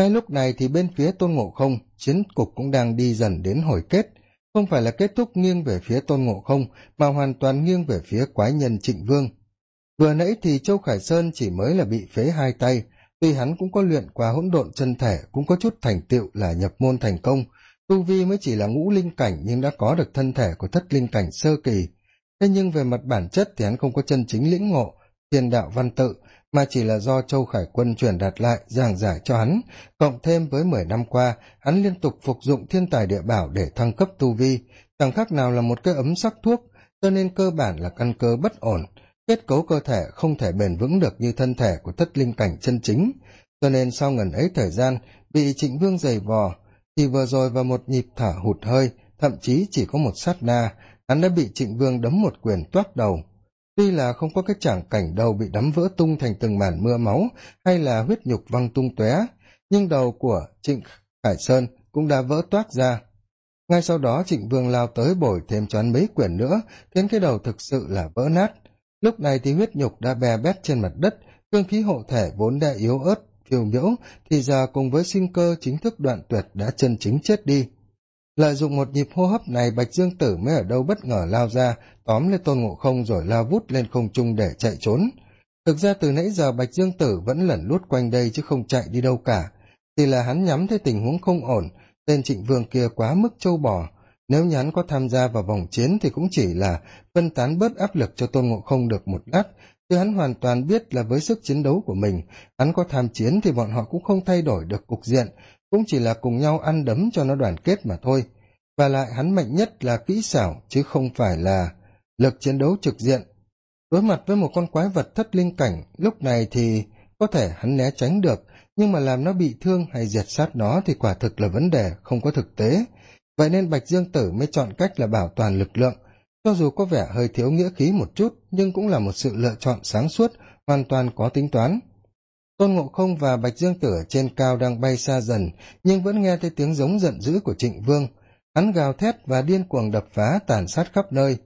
ngay lúc này thì bên phía tôn ngộ không, chiến cục cũng đang đi dần đến hồi kết. Không phải là kết thúc nghiêng về phía tôn ngộ không, mà hoàn toàn nghiêng về phía quái nhân trịnh vương. Vừa nãy thì châu khải sơn chỉ mới là bị phế hai tay. Tuy hắn cũng có luyện qua hỗn độn chân thể, cũng có chút thành tựu là nhập môn thành công. Tu vi mới chỉ là ngũ linh cảnh, nhưng đã có được thân thể của thất linh cảnh sơ kỳ. Thế nhưng về mặt bản chất thì hắn không có chân chính lĩnh ngộ, thiên đạo văn tự mà chỉ là do châu khải quân truyền đạt lại, giảng giải cho hắn. Cộng thêm với mười năm qua, hắn liên tục phục dụng thiên tài địa bảo để thăng cấp tu vi. Chẳng khác nào là một cái ấm sắc thuốc, cho nên cơ bản là căn cơ bất ổn. Kết cấu cơ thể không thể bền vững được như thân thể của thất linh cảnh chân chính. Cho nên sau ngần ấy thời gian, bị trịnh vương giày vò, thì vừa rồi vào một nhịp thở hụt hơi, thậm chí chỉ có một sát na, hắn đã bị trịnh vương đấm một quyền toát đầu tuy là không có cái chẳng cảnh đầu bị đấm vỡ tung thành từng màn mưa máu hay là huyết nhục văng tung tóe, nhưng đầu của trịnh khải sơn cũng đã vỡ toát ra. Ngay sau đó trịnh vương lao tới bồi thêm cho mấy quyển nữa, khiến cái đầu thực sự là vỡ nát. Lúc này thì huyết nhục đã bè bét trên mặt đất, cương khí hộ thể vốn đã yếu ớt, phiêu miễu thì giờ cùng với sinh cơ chính thức đoạn tuyệt đã chân chính chết đi lợi dụng một nhịp hô hấp này, bạch dương tử mới ở đâu bất ngờ lao ra, tóm lên tôn ngộ không rồi lao vút lên không trung để chạy trốn. Thực ra từ nãy giờ bạch dương tử vẫn lẩn lút quanh đây chứ không chạy đi đâu cả. Thì là hắn nhắm thấy tình huống không ổn, tên trịnh vương kia quá mức trâu bò. Nếu nhắn có tham gia vào vòng chiến thì cũng chỉ là phân tán bớt áp lực cho tôn ngộ không được một lát, chứ hắn hoàn toàn biết là với sức chiến đấu của mình, hắn có tham chiến thì bọn họ cũng không thay đổi được cục diện cũng chỉ là cùng nhau ăn đấm cho nó đoàn kết mà thôi. Và lại hắn mạnh nhất là kỹ xảo, chứ không phải là lực chiến đấu trực diện. Đối mặt với một con quái vật thất linh cảnh, lúc này thì có thể hắn né tránh được, nhưng mà làm nó bị thương hay diệt sát nó thì quả thực là vấn đề không có thực tế. Vậy nên bạch dương tử mới chọn cách là bảo toàn lực lượng. Cho dù có vẻ hơi thiếu nghĩa khí một chút, nhưng cũng là một sự lựa chọn sáng suốt, hoàn toàn có tính toán tôn ngộ không và bạch dương tử ở trên cao đang bay xa dần, nhưng vẫn nghe thấy tiếng giống giận dữ của trịnh vương. Hắn gào thét và điên cuồng đập phá tàn sát khắp nơi.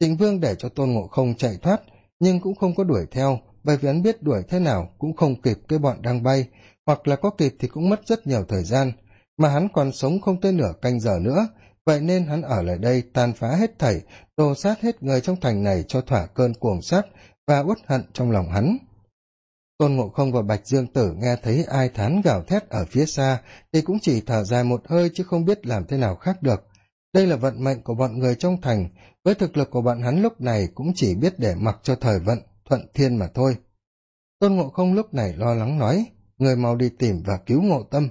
Trịnh vương để cho tôn ngộ không chạy thoát, nhưng cũng không có đuổi theo, bởi vì hắn biết đuổi thế nào cũng không kịp cái bọn đang bay, hoặc là có kịp thì cũng mất rất nhiều thời gian. Mà hắn còn sống không tới nửa canh giờ nữa, vậy nên hắn ở lại đây tàn phá hết thảy, đồ sát hết người trong thành này cho thỏa cơn cuồng sát và uất hận trong lòng hắn tôn ngộ không và bạch dương tử nghe thấy ai thán gào thét ở phía xa thì cũng chỉ thở dài một hơi chứ không biết làm thế nào khác được. Đây là vận mệnh của bọn người trong thành, với thực lực của bọn hắn lúc này cũng chỉ biết để mặc cho thời vận thuận thiên mà thôi. Tôn ngộ không lúc này lo lắng nói, người mau đi tìm và cứu ngộ tâm.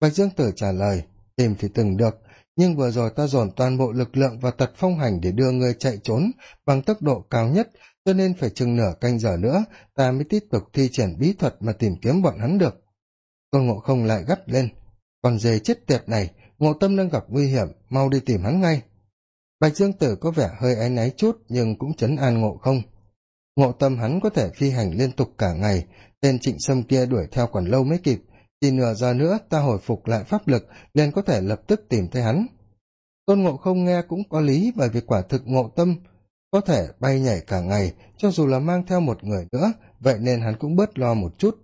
Bạch dương tử trả lời, tìm thì từng được, nhưng vừa rồi ta dồn toàn bộ lực lượng và tật phong hành để đưa người chạy trốn bằng tốc độ cao nhất cho nên phải chừng nửa canh giờ nữa, ta mới tiếp tục thi triển bí thuật mà tìm kiếm bọn hắn được. Tôn ngộ không lại gắt lên. Còn dề chết tiệt này, ngộ tâm đang gặp nguy hiểm, mau đi tìm hắn ngay. Bạch dương tử có vẻ hơi áy náy chút, nhưng cũng chấn an ngộ không. Ngộ tâm hắn có thể phi hành liên tục cả ngày, tên trịnh sâm kia đuổi theo còn lâu mới kịp. Chỉ nửa giờ nữa, ta hồi phục lại pháp lực nên có thể lập tức tìm thấy hắn. Tôn ngộ không nghe cũng có lý, bởi vì quả thực ngộ tâm có thể bay nhảy cả ngày, cho dù là mang theo một người nữa, vậy nên hắn cũng bớt lo một chút.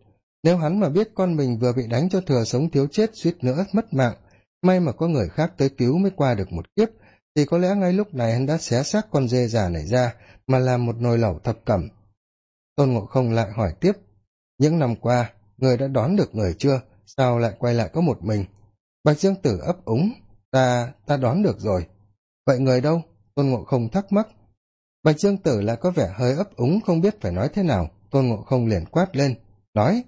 Nếu hắn mà biết con mình vừa bị đánh cho thừa sống thiếu chết suýt nữa mất mạng, may mà có người khác tới cứu mới qua được một kiếp, thì có lẽ ngay lúc này hắn đã xé xác con dê già này ra, mà làm một nồi lẩu thập cẩm. Tôn ngộ không lại hỏi tiếp, những năm qua, người đã đón được người chưa? Sao lại quay lại có một mình? Bạch dương tử ấp úng, ta ta đón được rồi. Vậy người đâu? Tôn ngộ không thắc mắc bạch dương tử lại có vẻ hơi ấp úng, không biết phải nói thế nào. Tôn ngộ không liền quát lên, nói.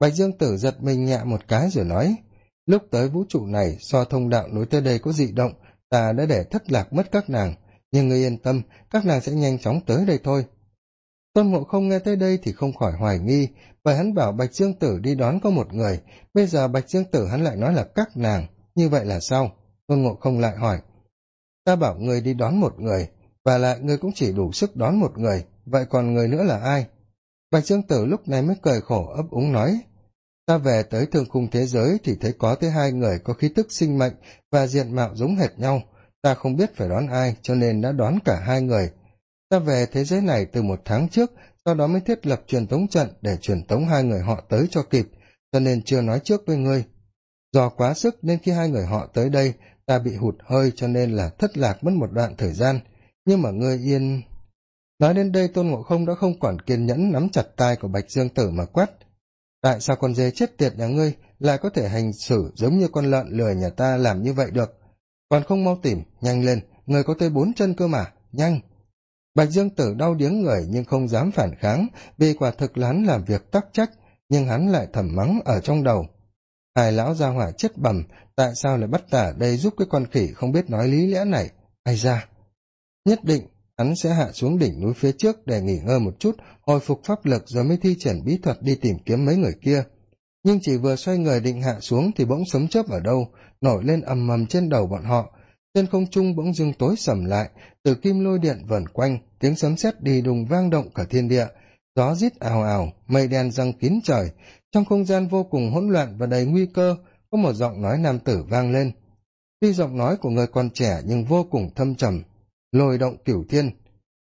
Bạch dương tử giật mình nhẹ một cái rồi nói. Lúc tới vũ trụ này, so thông đạo nối tới đây có dị động, ta đã để thất lạc mất các nàng. Nhưng ngươi yên tâm, các nàng sẽ nhanh chóng tới đây thôi. Tôn ngộ không nghe tới đây thì không khỏi hoài nghi, bởi hắn bảo bạch dương tử đi đón có một người. Bây giờ bạch dương tử hắn lại nói là các nàng. Như vậy là sao? Tôn ngộ không lại hỏi. Ta bảo người đi đón một người và lại ngươi cũng chỉ đủ sức đón một người, vậy còn người nữa là ai? Bạch dương tử lúc này mới cười khổ ấp úng nói, ta về tới thương khung thế giới thì thấy có tới hai người có khí tức sinh mệnh và diện mạo giống hệt nhau. Ta không biết phải đón ai, cho nên đã đón cả hai người. Ta về thế giới này từ một tháng trước, sau đó mới thiết lập truyền tống trận để truyền tống hai người họ tới cho kịp, cho nên chưa nói trước với ngươi. Do quá sức nên khi hai người họ tới đây, ta bị hụt hơi cho nên là thất lạc mất một đoạn thời gian nhưng mà ngươi yên. Nói đến đây tôn ngộ không đã không quản kiên nhẫn nắm chặt tai của bạch dương tử mà quát, tại sao con dê chết tiệt nhà ngươi lại có thể hành xử giống như con lợn lười nhà ta làm như vậy được? Còn không mau tìm, nhanh lên, người có tới bốn chân cơ mà, nhanh. Bạch dương tử đau điếng người nhưng không dám phản kháng, vì quả thực là hắn làm việc tắc trách, nhưng hắn lại thầm mắng ở trong đầu. Hai lão gia hỏa chết bầm, tại sao lại bắt tả đây giúp cái con khỉ không biết nói lý lẽ này? Ai ra nhất định, hắn sẽ hạ xuống đỉnh núi phía trước để nghỉ ngơi một chút, hồi phục pháp lực rồi mới thi triển bí thuật đi tìm kiếm mấy người kia. Nhưng chỉ vừa xoay người định hạ xuống thì bỗng sấm chớp ở đâu, nổi lên ầm ầm trên đầu bọn họ. Trên không trung bỗng dưng tối sầm lại, từ kim lôi điện vẩn quanh, tiếng sấm sét đi đùng vang động cả thiên địa. Gió rít ào ào, mây đen răng kín trời. Trong không gian vô cùng hỗn loạn và đầy nguy cơ, có một giọng nói nam tử vang lên. Tuy giọng nói của người còn trẻ nhưng vô cùng thâm trầm lôi động cửu thiên.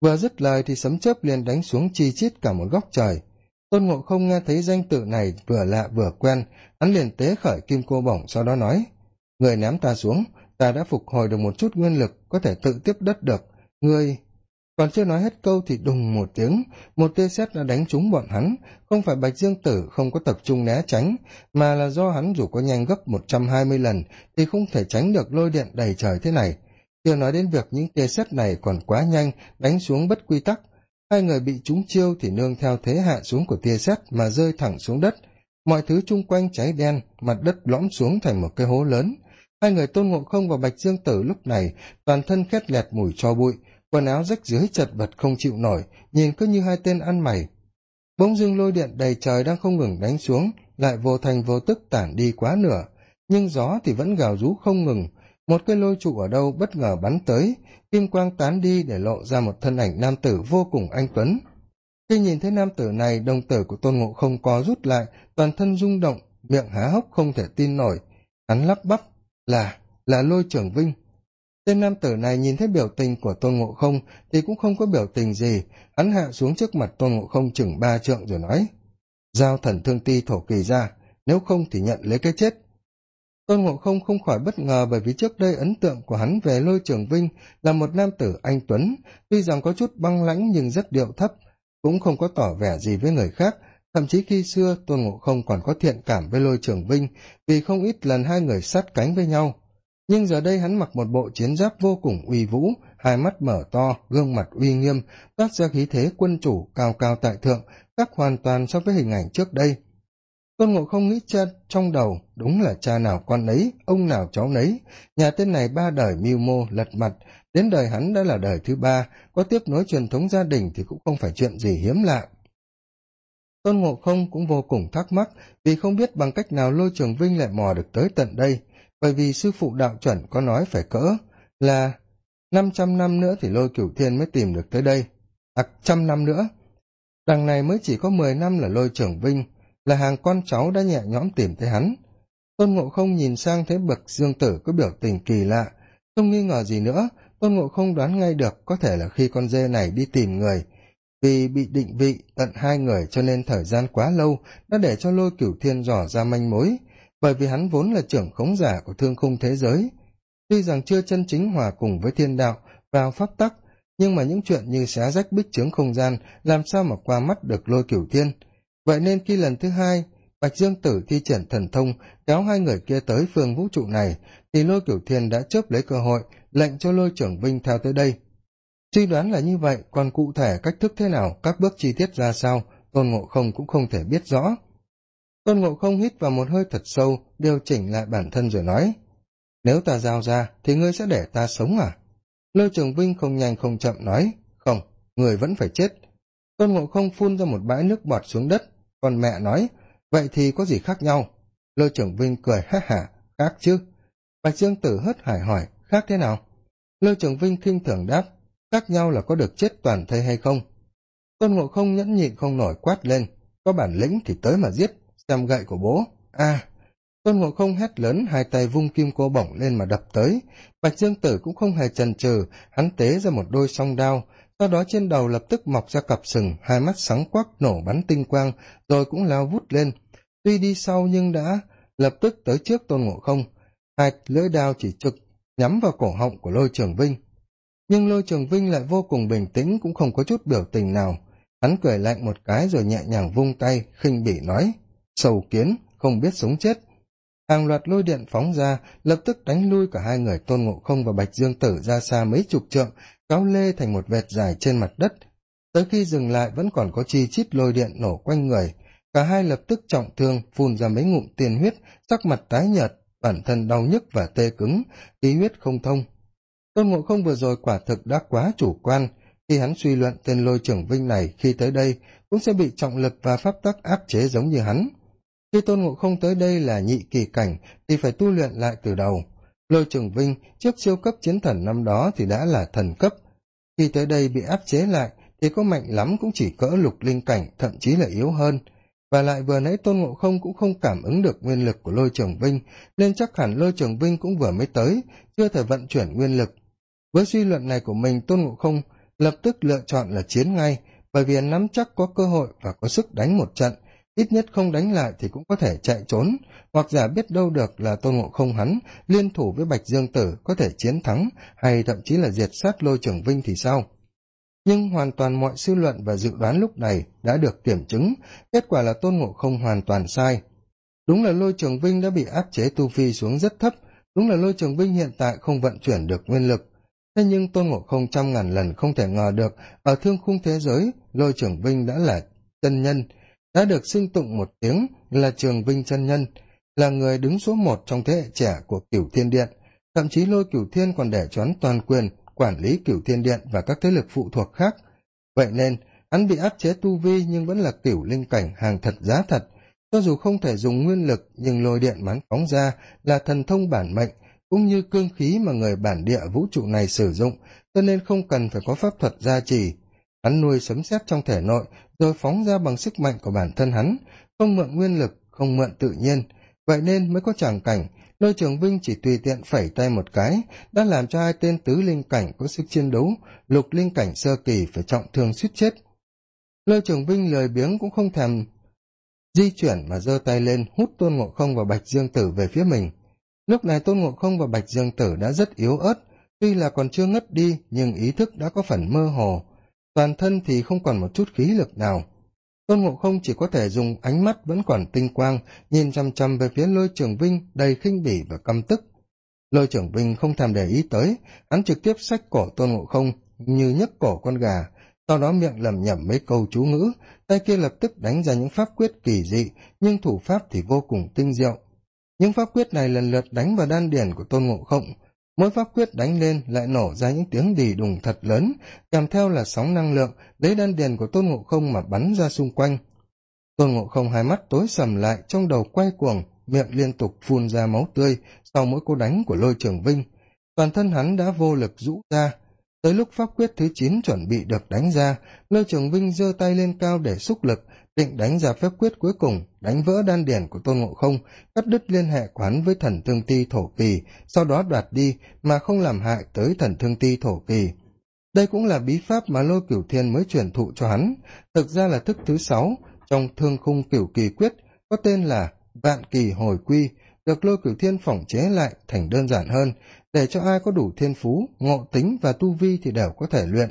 Vừa dứt lời thì sấm chớp liền đánh xuống chi chít cả một góc trời. Tôn ngộ không nghe thấy danh tự này vừa lạ vừa quen, hắn liền tế khởi kim cô bổng sau đó nói, người ném ta xuống, ta đã phục hồi được một chút nguyên lực, có thể tự tiếp đất được. Ngươi còn chưa nói hết câu thì đùng một tiếng, một tia sét đã đánh trúng bọn hắn. Không phải bạch dương tử không có tập trung né tránh, mà là do hắn dù có nhanh gấp một trăm hai mươi lần thì không thể tránh được lôi điện đầy trời thế này chưa nói đến việc những tia sét này còn quá nhanh, đánh xuống bất quy tắc. Hai người bị trúng chiêu thì nương theo thế hạ xuống của tia sét mà rơi thẳng xuống đất. Mọi thứ chung quanh cháy đen, mặt đất lõm xuống thành một cái hố lớn. Hai người tôn ngộ không và bạch dương tử lúc này toàn thân khét lẹt mùi cho bụi, quần áo rách dưới chật vật không chịu nổi, nhìn cứ như hai tên ăn mày. Bỗng dưng lôi điện đầy trời đang không ngừng đánh xuống, lại vô thành vô tức tản đi quá nửa. Nhưng gió thì vẫn gào rú không ngừng một cây lôi trụ ở đâu bất ngờ bắn tới, kim quang tán đi để lộ ra một thân ảnh nam tử vô cùng anh tuấn. Khi nhìn thấy nam tử này, đồng tử của tôn ngộ không có rút lại, toàn thân rung động, miệng há hốc không thể tin nổi. Hắn lắp bắp, là là lôi trưởng vinh. Tên nam tử này nhìn thấy biểu tình của tôn ngộ không thì cũng không có biểu tình gì. Hắn hạ xuống trước mặt tôn ngộ không chừng ba trượng rồi nói, giao thần thương ti thổ kỳ ra, nếu không thì nhận lấy cái chết tôn ngộ không không khỏi bất ngờ bởi vì trước đây ấn tượng của hắn về lôi trường vinh là một nam tử anh tuấn, tuy rằng có chút băng lãnh nhưng rất điệu thấp, cũng không có tỏ vẻ gì với người khác. Thậm chí khi xưa tôn ngộ không còn có thiện cảm với lôi trường vinh vì không ít lần hai người sát cánh với nhau. Nhưng giờ đây hắn mặc một bộ chiến giáp vô cùng uy vũ, hai mắt mở to, gương mặt uy nghiêm, toát ra khí thế quân chủ cao cao tại thượng, khác hoàn toàn so với hình ảnh trước đây tôn ngộ không nghĩ cha trong đầu, đúng là cha nào con ấy ông nào cháu nấy. Nhà tên này ba đời mưu mô, lật mặt. Đến đời hắn đã là đời thứ ba, có tiếp nối truyền thống gia đình thì cũng không phải chuyện gì hiếm lạ. Tôn ngộ không cũng vô cùng thắc mắc, vì không biết bằng cách nào lôi trường vinh lại mò được tới tận đây, bởi vì sư phụ đạo chuẩn có nói phải cỡ là năm trăm năm nữa thì lôi cửu thiên mới tìm được tới đây. À trăm năm nữa. Đằng này mới chỉ có mười năm là lôi trưởng vinh là hàng con cháu đã nhẹ nhõm tìm thấy hắn. Tôn ngộ không nhìn sang thấy bậc dương tử có biểu tình kỳ lạ. Không nghi ngờ gì nữa, tôn ngộ không đoán ngay được có thể là khi con dê này đi tìm người. Vì bị định vị tận hai người cho nên thời gian quá lâu đã để cho lôi cửu thiên dò ra manh mối, bởi vì hắn vốn là trưởng khống giả của thương khung thế giới. Tuy rằng chưa chân chính hòa cùng với thiên đạo vào pháp tắc, nhưng mà những chuyện như xé rách bích chướng không gian làm sao mà qua mắt được lôi cửu thiên? Vậy nên khi lần thứ hai, bạch dương tử thi triển thần thông, kéo hai người kia tới phương vũ trụ này, thì lôi cửu thiên đã chớp lấy cơ hội, lệnh cho lôi trưởng vinh theo tới đây. Suy đoán là như vậy, còn cụ thể cách thức thế nào, các bước chi tiết ra sao, tôn ngộ không cũng không thể biết rõ. Tôn ngộ không hít vào một hơi thật sâu, điều chỉnh lại bản thân rồi nói, nếu ta giao ra, thì ngươi sẽ để ta sống à? Lôi trường vinh không nhanh không chậm nói, không, người vẫn phải chết. Tôn ngộ không phun ra một bãi nước bọt xuống đất còn mẹ nói, vậy thì có gì khác nhau? Lôi trưởng vinh cười ha hả, khác chứ. Bạch dương tử hớt hải hỏi, khác thế nào? Lôi trưởng vinh khinh thường đáp, khác nhau là có được chết toàn thây hay không? Tôn ngộ không nhẫn nhịn không nổi quát lên, có bản lĩnh thì tới mà giết, xem gậy của bố. A tôn ngộ không hét lớn, hai tay vung kim cô bổng lên mà đập tới. Bạch dương tử cũng không hề chần chừ, hắn tế ra một đôi song đao sau đó trên đầu lập tức mọc ra cặp sừng, hai mắt sáng quắc, nổ bắn tinh quang, rồi cũng lao vút lên. Tuy đi sau nhưng đã lập tức tới trước tôn ngộ không. Hai lưỡi đao chỉ trực nhắm vào cổ họng của lôi trường vinh. Nhưng lôi trường vinh lại vô cùng bình tĩnh, cũng không có chút biểu tình nào. Hắn cười lạnh một cái rồi nhẹ nhàng vung tay, khinh bỉ nói, sầu kiến, không biết sống chết hàng loạt lôi điện phóng ra, lập tức đánh lui cả hai người tôn ngộ không và bạch dương tử ra xa mấy chục trượng cáo lê thành một vệt dài trên mặt đất. Tới khi dừng lại, vẫn còn có chi chít lôi điện nổ quanh người. Cả hai lập tức trọng thương, phun ra mấy ngụm tiền huyết, sắc mặt tái nhợt, bản thân đau nhức và tê cứng, khí huyết không thông. Tôn ngộ không vừa rồi quả thực đã quá chủ quan. Khi hắn suy luận tên lôi trưởng vinh này khi tới đây, cũng sẽ bị trọng lực và pháp tắc áp chế giống như hắn khi tôn ngộ không tới đây là nhị kỳ cảnh thì phải tu luyện lại từ đầu. Lôi trường vinh, trước siêu cấp chiến thần năm đó thì đã là thần cấp. Khi tới đây bị áp chế lại thì có mạnh lắm cũng chỉ cỡ lục linh cảnh, thậm chí là yếu hơn. Và lại vừa nãy tôn ngộ không cũng không cảm ứng được nguyên lực của lôi trường vinh, nên chắc hẳn lôi trường vinh cũng vừa mới tới, chưa thể vận chuyển nguyên lực. Với suy luận này của mình, tôn ngộ không lập tức lựa chọn là chiến ngay, bởi vì nắm chắc có cơ hội và có sức đánh một trận ít nhất không đánh lại thì cũng có thể chạy trốn, hoặc giả biết đâu được là tôn ngộ không hắn, liên thủ với bạch dương tử có thể chiến thắng, hay thậm chí là diệt sát lôi trường vinh thì sao? Nhưng hoàn toàn mọi suy luận và dự đoán lúc này đã được kiểm chứng, kết quả là tôn ngộ không hoàn toàn sai. Đúng là lôi trường vinh đã bị áp chế tu phi xuống rất thấp, đúng là lôi trường vinh hiện tại không vận chuyển được nguyên lực. Thế nhưng tôn ngộ không trăm ngàn lần không thể ngờ được, ở thương khung thế giới, lôi trường vinh đã là chân nhân đã được xưng tụng một tiếng là trường vinh chân nhân, là người đứng số một trong thế hệ trẻ của cửu thiên điện. Thậm chí lôi cửu thiên còn để choán toàn quyền quản lý cửu thiên điện và các thế lực phụ thuộc khác. Vậy nên, hắn bị áp chế tu vi nhưng vẫn là cửu linh cảnh hàng thật giá thật. Cho dù không thể dùng nguyên lực, nhưng lôi điện bắn phóng ra là thần thông bản mệnh, cũng như cương khí mà người bản địa vũ trụ này sử dụng, cho nên không cần phải có pháp thuật gia trì. Hắn nuôi sấm sét trong thể nội rồi phóng ra bằng sức mạnh của bản thân hắn, không mượn nguyên lực, không mượn tự nhiên. Vậy nên mới có tràng cảnh, lôi trường vinh chỉ tùy tiện phẩy tay một cái, đã làm cho hai tên tứ linh cảnh có sức chiến đấu, lục linh cảnh sơ kỳ phải trọng thương suýt chết. Lôi trường vinh lời biếng cũng không thèm di chuyển mà giơ tay lên hút tôn ngộ không và bạch dương tử về phía mình. Lúc này tôn ngộ không và bạch dương tử đã rất yếu ớt, tuy là còn chưa ngất đi, nhưng ý thức đã có phần mơ hồ toàn thân thì không còn một chút khí lực nào. Tôn ngộ không chỉ có thể dùng ánh mắt vẫn còn tinh quang, nhìn chăm chăm về phía lôi trường vinh đầy khinh bỉ và căm tức. Lôi trường vinh không thèm để ý tới, hắn trực tiếp xách cổ tôn ngộ không như nhấc cổ con gà, sau đó miệng lẩm nhẩm mấy câu chú ngữ, tay kia lập tức đánh ra những pháp quyết kỳ dị, nhưng thủ pháp thì vô cùng tinh diệu. Những pháp quyết này lần lượt đánh vào đan điển của tôn ngộ không mỗi pháp quyết đánh lên lại nổ ra những tiếng đì đùng thật lớn, kèm theo là sóng năng lượng, lấy đan điền của tôn ngộ không mà bắn ra xung quanh. Tôn ngộ không hai mắt tối sầm lại, trong đầu quay cuồng, miệng liên tục phun ra máu tươi sau mỗi cú đánh của lôi trường vinh toàn thân hắn đã vô lực rũ ra. Tới lúc pháp quyết thứ chín chuẩn bị được đánh ra, lôi trường vinh giơ tay lên cao để xúc lực định đánh ra phép quyết cuối cùng, đánh vỡ đan điển của tôn ngộ không, cắt đứt liên hệ quán với thần thương ti thổ kỳ sau đó đoạt đi mà không làm hại tới thần thương ti thổ kỳ đây cũng là bí pháp mà lôi cửu thiên mới truyền thụ cho hắn. Thực ra là thức thứ sáu, trong thương khung cửu kỳ quyết, có tên là vạn kỳ hồi quy, được lôi cửu thiên phỏng chế lại thành đơn giản hơn. Để cho ai có đủ thiên phú, ngộ tính và tu vi thì đều có thể luyện.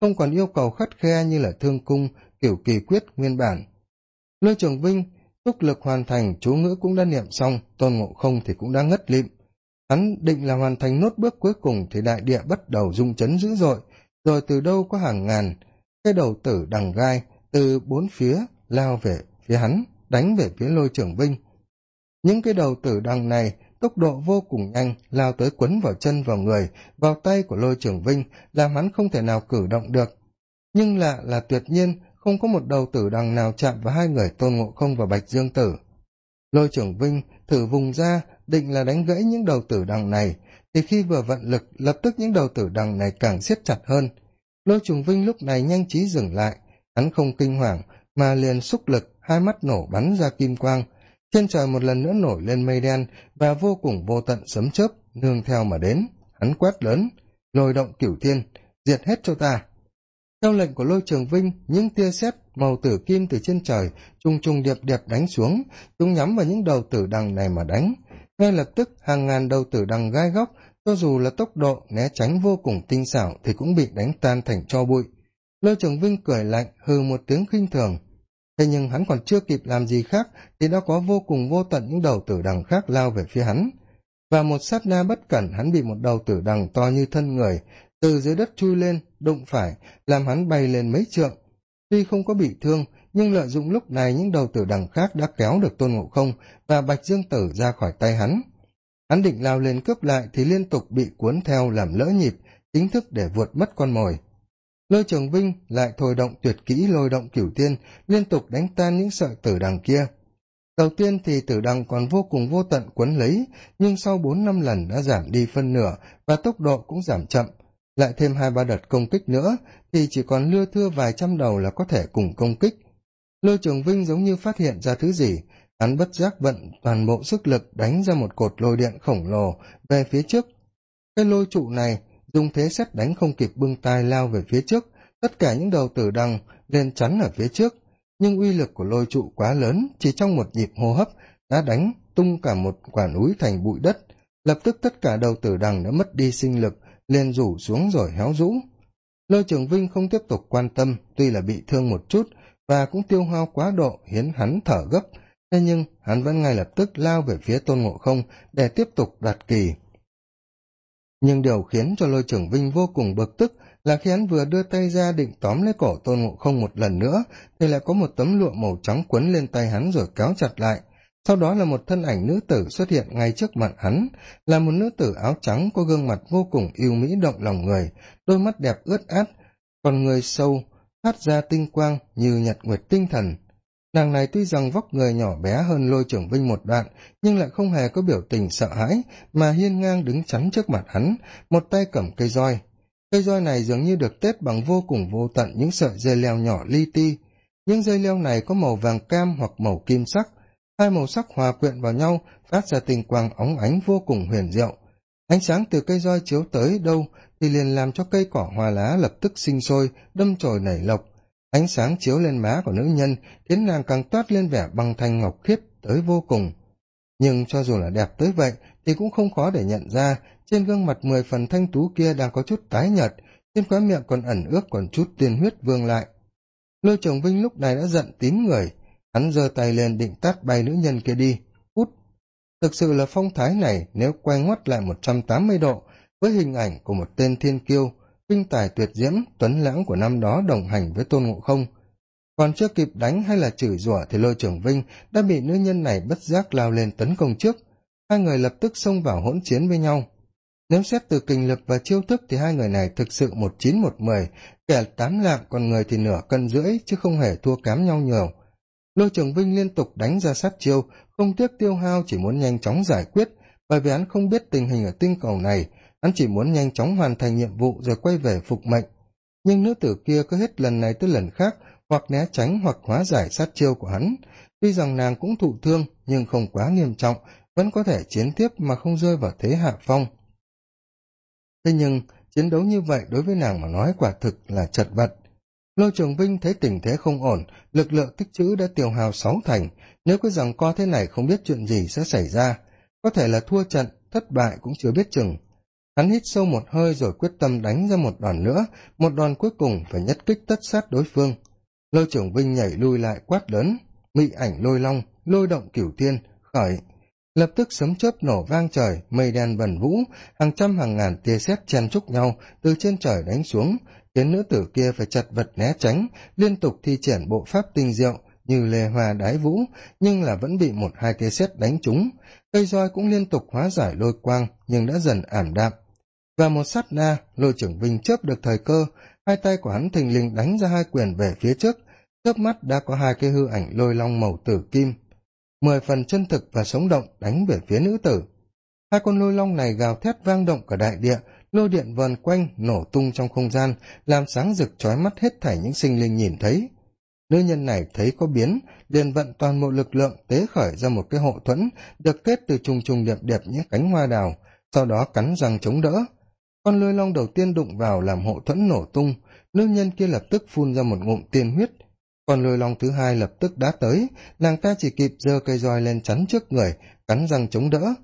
Không còn yêu cầu khắt khe như là thương cung kiểu kỳ quyết nguyên bản. Lôi trường vinh, túc lực hoàn thành chú ngữ cũng đã niệm xong, tôn ngộ không thì cũng đã ngất lịm. Hắn định là hoàn thành nốt bước cuối cùng thì đại địa bắt đầu rung chấn dữ dội, rồi từ đâu có hàng ngàn. Cái đầu tử đằng gai từ bốn phía lao về phía hắn, đánh về phía lôi trường vinh. Những cái đầu tử đằng này tốc độ vô cùng nhanh, lao tới quấn vào chân vào người, vào tay của lôi trường vinh, làm hắn không thể nào cử động được. Nhưng lạ là tuyệt nhiên không có một đầu tử đằng nào chạm vào hai người tôn ngộ không và bạch dương tử. Lôi trưởng vinh thử vùng ra, định là đánh gãy những đầu tử đằng này. Thì khi vừa vận lực, lập tức những đầu tử đằng này càng siết chặt hơn. Lôi trùng vinh lúc này nhanh trí dừng lại. Hắn không kinh hoàng, mà liền xúc lực, hai mắt nổ bắn ra kim quang. Trên trời một lần nữa nổi lên mây đen và vô cùng vô tận sấm chớp nương theo mà đến. Hắn quét lớn, lôi động cửu thiên, diệt hết cho ta theo lệnh của lôi trường vinh, những tia sét màu tử kim từ trên trời trùng trùng điệp điệp đánh xuống, chúng nhắm vào những đầu tử đằng này mà đánh. Ngay lập tức, hàng ngàn đầu tử đằng gai góc, cho dù là tốc độ né tránh vô cùng tinh xảo thì cũng bị đánh tan thành cho bụi. Lôi trường vinh cười lạnh, hừ một tiếng khinh thường. Thế nhưng hắn còn chưa kịp làm gì khác thì đã có vô cùng vô tận những đầu tử đằng khác lao về phía hắn. Và một sát na bất cẩn, hắn bị một đầu tử đằng to như thân người từ dưới đất chui lên, đụng phải, làm hắn bay lên mấy trượng. Tuy không có bị thương, nhưng lợi dụng lúc này những đầu tử đằng khác đã kéo được tôn ngộ không và bạch dương tử ra khỏi tay hắn. Hắn định lao lên cướp lại thì liên tục bị cuốn theo làm lỡ nhịp, chính thức để vượt mất con mồi. Lôi trường vinh lại thôi động tuyệt kỹ lôi động cửu tiên, liên tục đánh tan những sợi tử đằng kia. Đầu tiên thì tử đằng còn vô cùng vô tận quấn lấy, nhưng sau bốn năm lần đã giảm đi phân nửa và tốc độ cũng giảm chậm lại thêm hai ba đợt công kích nữa, thì chỉ còn lưa thưa vài trăm đầu là có thể cùng công kích. Lôi trường vinh giống như phát hiện ra thứ gì. Hắn bất giác vận toàn bộ sức lực đánh ra một cột lôi điện khổng lồ về phía trước. Cái lôi trụ này dùng thế xét đánh không kịp bưng tai lao về phía trước. Tất cả những đầu tử đằng lên chắn ở phía trước. Nhưng uy lực của lôi trụ quá lớn, chỉ trong một nhịp hô hấp, đã đánh tung cả một quả núi thành bụi đất. Lập tức tất cả đầu tử đằng đã mất đi sinh lực liền rủ xuống rồi héo rũ. Lôi trường vinh không tiếp tục quan tâm, tuy là bị thương một chút và cũng tiêu hao quá độ hiến hắn thở gấp. Thế nhưng, hắn vẫn ngay lập tức lao về phía tôn ngộ không để tiếp tục đặt kỳ. Nhưng điều khiến cho lôi trưởng vinh vô cùng bực tức là khi hắn vừa đưa tay ra định tóm lấy cổ tôn ngộ không một lần nữa, thì lại có một tấm lụa màu trắng quấn lên tay hắn rồi kéo chặt lại sau đó là một thân ảnh nữ tử xuất hiện ngay trước mặt hắn, là một nữ tử áo trắng có gương mặt vô cùng yêu mỹ động lòng người, đôi mắt đẹp ướt át, còn người sâu, phát ra tinh quang như nhật nguyệt tinh thần. Nàng này tuy rằng vóc người nhỏ bé hơn lôi trưởng vinh một đoạn, nhưng lại không hề có biểu tình sợ hãi, mà hiên ngang đứng chắn trước mặt hắn, một tay cầm cây roi. Cây roi này dường như được tết bằng vô cùng vô tận những sợi dây leo nhỏ li ti. Những dây leo này có màu vàng cam hoặc màu kim sắc hai màu sắc hòa quyện vào nhau, phát ra tình quang óng ánh vô cùng huyền diệu. Ánh sáng từ cây roi chiếu tới đâu thì liền làm cho cây cỏ hoa lá lập tức sinh sôi, đâm chồi nảy lộc. Ánh sáng chiếu lên má của nữ nhân, khiến nàng càng toát lên vẻ băng thanh ngọc khiết tới vô cùng. Nhưng cho dù là đẹp tới vậy thì cũng không khó để nhận ra, trên gương mặt mười phần thanh tú kia đang có chút tái nhợt, trên khóe miệng còn ẩn ước còn chút tiên huyết vương lại. Lôi chồng vinh lúc này đã giận tím người hắn giơ tay lên định tát bay nữ nhân kia đi. Út, thực sự là phong thái này nếu quay ngoắt lại một trăm tám mươi độ, với hình ảnh của một tên thiên kiêu, kinh tài tuyệt diễm, tuấn lãng của năm đó đồng hành với tôn ngộ không. Còn chưa kịp đánh hay là chửi rủa thì lôi trưởng vinh đã bị nữ nhân này bất giác lao lên tấn công trước. Hai người lập tức xông vào hỗn chiến với nhau. Nếu xét từ kinh lực và chiêu thức thì hai người này thực sự một chín một mười, kẻ tám lạng còn người thì nửa cân rưỡi chứ không hề thua kém nhau nhiều lôi trường vinh liên tục đánh ra sát chiêu, không tiếc tiêu hao, chỉ muốn nhanh chóng giải quyết. Bởi vì hắn không biết tình hình ở tinh cầu này, hắn chỉ muốn nhanh chóng hoàn thành nhiệm vụ rồi quay về phục mệnh. Nhưng nữ tử kia cứ hết lần này tới lần khác, hoặc né tránh hoặc hóa giải sát chiêu của hắn. Tuy rằng nàng cũng thụ thương, nhưng không quá nghiêm trọng, vẫn có thể chiến tiếp mà không rơi vào thế hạ phong. Thế nhưng, chiến đấu như vậy đối với nàng mà nói quả thực là chật vật lôi trường vinh thấy tình thế không ổn, lực lượng tích chữ đã tiêu hào sáu thành. Nếu cứ rằng co thế này không biết chuyện gì sẽ xảy ra. Có thể là thua trận, thất bại cũng chưa biết chừng. Hắn hít sâu một hơi rồi quyết tâm đánh ra một đòn nữa, một đòn cuối cùng phải nhất kích tất sát đối phương. Lôi trưởng vinh nhảy lui lại quát lớn, mị ảnh lôi long, lôi động cửu thiên, khởi. Lập tức sấm chớp nổ vang trời, mây đen bẩn vũ, hàng trăm hàng ngàn tia sét chen chúc nhau từ trên trời đánh xuống khiến nữ tử kia phải chật vật né tránh, liên tục thi triển bộ pháp tinh diệu như lê hoa đái vũ, nhưng là vẫn bị một hai tia sét đánh trúng. Cây roi cũng liên tục hóa giải lôi quang, nhưng đã dần ảm đạm. Và một sát na, lôi trưởng vinh chớp được thời cơ, hai tay của hắn thình lình đánh ra hai quyền về phía trước. Chớp mắt đã có hai cái hư ảnh lôi long màu tử kim. Mười phần chân thực và sống động đánh về phía nữ tử. Hai con lôi long này gào thét vang động cả đại địa lôi điện vờn quanh nổ tung trong không gian, làm sáng rực trói mắt hết thảy những sinh linh nhìn thấy. Nữ nhân này thấy có biến, liền vận toàn bộ lực lượng tế khởi ra một cái hộ thuẫn, được kết từ trùng trùng điệp điệp những cánh hoa đào, sau đó cắn răng chống đỡ. Con lôi long đầu tiên đụng vào làm hộ thuẫn nổ tung, nữ nhân kia lập tức phun ra một ngụm tiên huyết. Con lôi long thứ hai lập tức đã tới, nàng ta chỉ kịp giơ cây roi lên chắn trước người, cắn răng chống đỡ.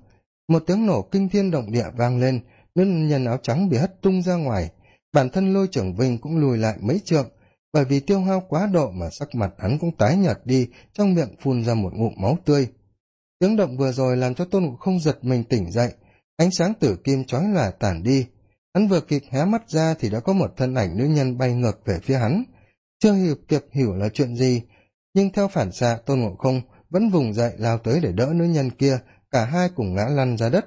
Một tiếng nổ kinh thiên động địa vang lên nữ nhân áo trắng bị hất tung ra ngoài. Bản thân lôi trưởng vinh cũng lùi lại mấy trượng, bởi vì tiêu hao quá độ mà sắc mặt hắn cũng tái nhợt đi, trong miệng phun ra một ngụm máu tươi. Tiếng động vừa rồi làm cho tôn ngộ không giật mình tỉnh dậy, ánh sáng tử kim chói lòa tản đi. Hắn vừa kịp hé mắt ra thì đã có một thân ảnh nữ nhân bay ngược về phía hắn. Chưa hiểu kịp hiểu là chuyện gì, nhưng theo phản xạ, tôn ngộ không vẫn vùng dậy lao tới để đỡ nữ nhân kia, cả hai cùng ngã lăn ra đất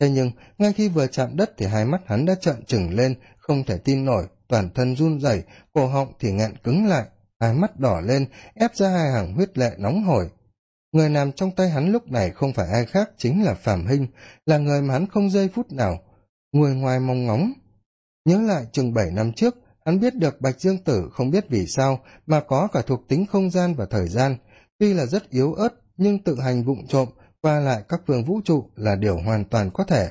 thế nhưng, ngay khi vừa chạm đất thì hai mắt hắn đã trợn trừng lên, không thể tin nổi, toàn thân run rẩy, cổ họng thì nghẹn cứng lại, hai mắt đỏ lên, ép ra hai hàng huyết lệ nóng hổi. Người nằm trong tay hắn lúc này không phải ai khác chính là phạm hinh, là người mà hắn không giây phút nào người ngoài mong ngóng. Nhớ lại chừng bảy năm trước, hắn biết được bạch dương tử không biết vì sao mà có cả thuộc tính không gian và thời gian. Tuy là rất yếu ớt, nhưng tự hành vụng trộm qua lại các phương vũ trụ là điều hoàn toàn có thể.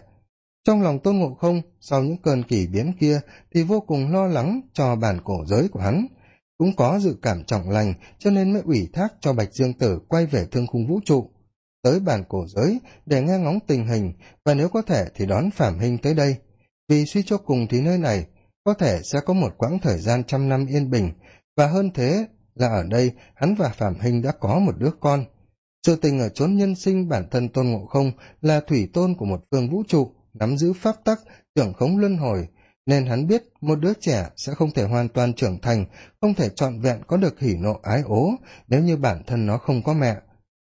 Trong lòng tôn ngộ không, sau những cơn kỳ biến kia, thì vô cùng lo lắng cho bản cổ giới của hắn. Cũng có dự cảm trọng lành, cho nên mới ủy thác cho bạch dương tử quay về thương khung vũ trụ. Tới bản cổ giới, để nghe ngóng tình hình, và nếu có thể thì đón phạm hình tới đây. Vì suy cho cùng thì nơi này, có thể sẽ có một quãng thời gian trăm năm yên bình, và hơn thế là ở đây, hắn và phạm hình đã có một đứa con sự tình ở chốn nhân sinh bản thân tôn ngộ không là thủy tôn của một phương vũ trụ, nắm giữ pháp tắc, trưởng khống luân hồi, nên hắn biết một đứa trẻ sẽ không thể hoàn toàn trưởng thành, không thể trọn vẹn có được hỉ nộ ái ố nếu như bản thân nó không có mẹ.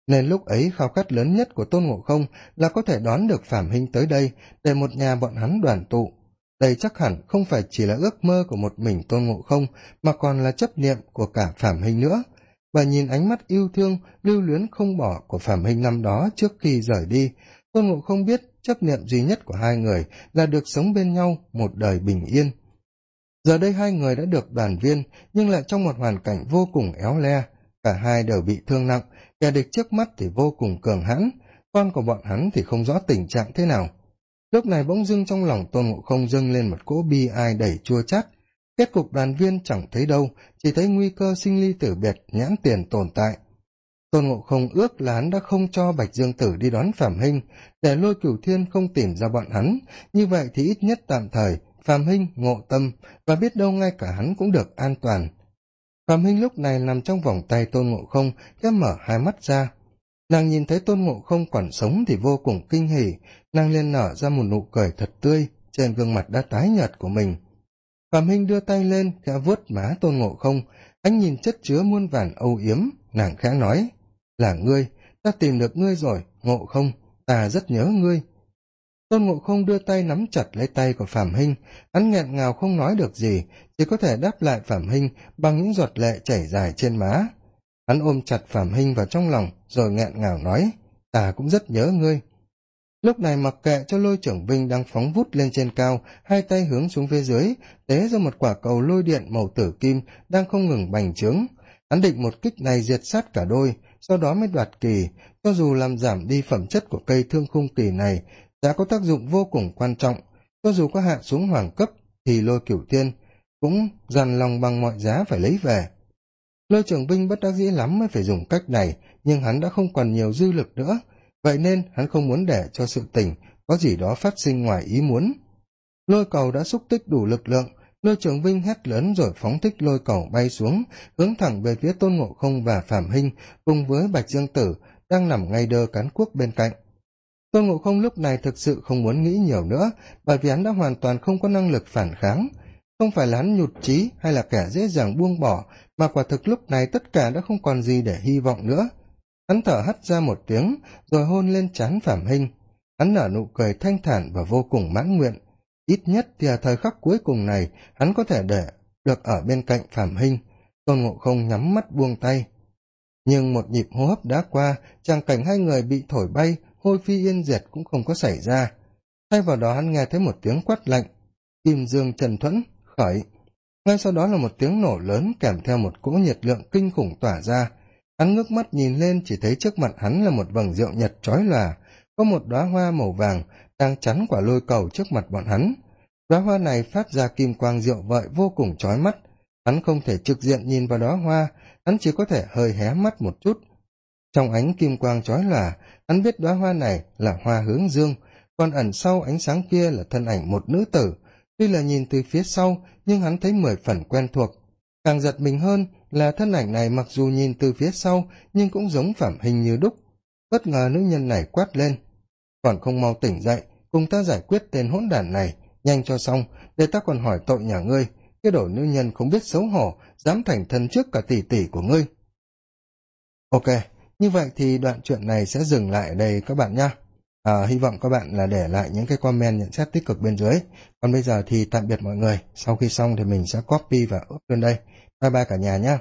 Nên lúc ấy khao khát lớn nhất của tôn ngộ không là có thể đón được phạm hinh tới đây để một nhà bọn hắn đoàn tụ. Đây chắc hẳn không phải chỉ là ước mơ của một mình tôn ngộ không, mà còn là chấp niệm của cả phạm hình nữa và nhìn ánh mắt yêu thương, lưu luyến không bỏ của phạm hình năm đó trước khi rời đi. Tôn ngộ không biết chấp niệm duy nhất của hai người là được sống bên nhau một đời bình yên. Giờ đây hai người đã được đoàn viên, nhưng lại trong một hoàn cảnh vô cùng éo le. Cả hai đều bị thương nặng, kẻ địch trước mắt thì vô cùng cường hãn, con của bọn hắn thì không rõ tình trạng thế nào. Lúc này bỗng dưng trong lòng tôn ngộ không dâng lên một cỗ bi ai đầy chua chát kết cục đoàn viên chẳng thấy đâu, chỉ thấy nguy cơ sinh ly tử biệt, nhãn tiền tồn tại. Tôn ngộ không ước là hắn đã không cho bạch dương tử đi đón phạm hinh, để lôi cửu thiên không tìm ra bọn hắn. Như vậy thì ít nhất tạm thời, phạm hinh, ngộ tâm và biết đâu ngay cả hắn cũng được an toàn. Phạm hinh lúc này nằm trong vòng tay tôn ngộ không khép mở hai mắt ra. Nàng nhìn thấy tôn ngộ không còn sống thì vô cùng kinh hỉ. Nàng liền nở ra một nụ cười thật tươi trên gương mặt đã tái nhợt của mình phạm hinh đưa tay lên khẽ vuốt má tôn ngộ không. Anh nhìn chất chứa muôn vàn âu yếm, nàng khẽ nói, là ngươi, ta tìm được ngươi rồi, ngộ không, ta rất nhớ ngươi. Tôn ngộ không đưa tay nắm chặt lấy tay của phạm hinh. Hắn nghẹn ngào không nói được gì, chỉ có thể đáp lại phạm hinh bằng những giọt lệ chảy dài trên má. Hắn ôm chặt phạm hinh vào trong lòng, rồi nghẹn ngào nói, ta cũng rất nhớ ngươi lúc này mặc kệ cho lôi trưởng vinh đang phóng vút lên trên cao, hai tay hướng xuống phía dưới, tế ra một quả cầu lôi điện màu tử kim đang không ngừng bành trướng. Hắn định một kích này diệt sát cả đôi, sau đó mới đoạt kỳ. Cho dù làm giảm đi phẩm chất của cây thương khung kỳ này đã có tác dụng vô cùng quan trọng. Cho dù có hạ xuống hoàng cấp, thì lôi cửu tiên cũng dằn lòng bằng mọi giá phải lấy về. Lôi trưởng binh bất đắc dĩ lắm mới phải dùng cách này, nhưng hắn đã không còn nhiều dư lực nữa vậy nên hắn không muốn để cho sự tình có gì đó phát sinh ngoài ý muốn. Lôi cầu đã xúc tích đủ lực lượng, lôi trường vinh hét lớn rồi phóng thích lôi cầu bay xuống, hướng thẳng về phía tôn ngộ không và phạm hinh cùng với bạch dương tử đang nằm ngay đơ cán cuốc bên cạnh. Tôn ngộ không lúc này thực sự không muốn nghĩ nhiều nữa, bởi vì hắn đã hoàn toàn không có năng lực phản kháng. Không phải là hắn nhụt chí hay là kẻ dễ dàng buông bỏ, mà quả thực lúc này tất cả đã không còn gì để hy vọng nữa hắn thở hắt ra một tiếng, rồi hôn lên trán phạm hinh. Hắn nở nụ cười thanh thản và vô cùng mãn nguyện. Ít nhất thì ở thời khắc cuối cùng này, hắn có thể để được ở bên cạnh phạm hinh. Tôn ngộ không nhắm mắt buông tay. Nhưng một nhịp hô hấp đã qua, tràng cảnh hai người bị thổi bay, hôi phi yên diệt cũng không có xảy ra. Thay vào đó hắn nghe thấy một tiếng quát lạnh. Kim dương trần thuẫn, khởi. Ngay sau đó là một tiếng nổ lớn kèm theo một cỗ nhiệt lượng kinh khủng tỏa ra hắn ngước mắt nhìn lên chỉ thấy trước mặt hắn là một vầng rượu nhật trói lòa, có một đóa hoa màu vàng đang chắn quả lôi cầu trước mặt bọn hắn. Đóa hoa này phát ra kim quang rượu vợi vô cùng chói mắt. Hắn không thể trực diện nhìn vào đóa hoa, hắn chỉ có thể hơi hé mắt một chút. Trong ánh kim quang chói lòa, hắn biết đóa hoa này là hoa hướng dương, còn ẩn sau ánh sáng kia là thân ảnh một nữ tử. Tuy là nhìn từ phía sau, nhưng hắn thấy mười phần quen thuộc. Càng giật mình hơn là thân ảnh này mặc dù nhìn từ phía sau nhưng cũng giống phạm hình như đúc. Bất ngờ nữ nhân này quát lên. Còn không mau tỉnh dậy cùng ta giải quyết tên hỗn đản này. Nhanh cho xong để ta còn hỏi tội nhà ngươi. Cái đồ nữ nhân không biết xấu hổ dám thành thân trước cả tỷ tỷ của ngươi. Ok như vậy thì đoạn chuyện này sẽ dừng lại ở đây các bạn nhé à, hy vọng các bạn là để lại những cái comment nhận xét tích cực bên dưới. Còn bây giờ thì tạm biệt mọi người. Sau khi xong thì mình sẽ copy và up lên đây bye bye cả nhà nhé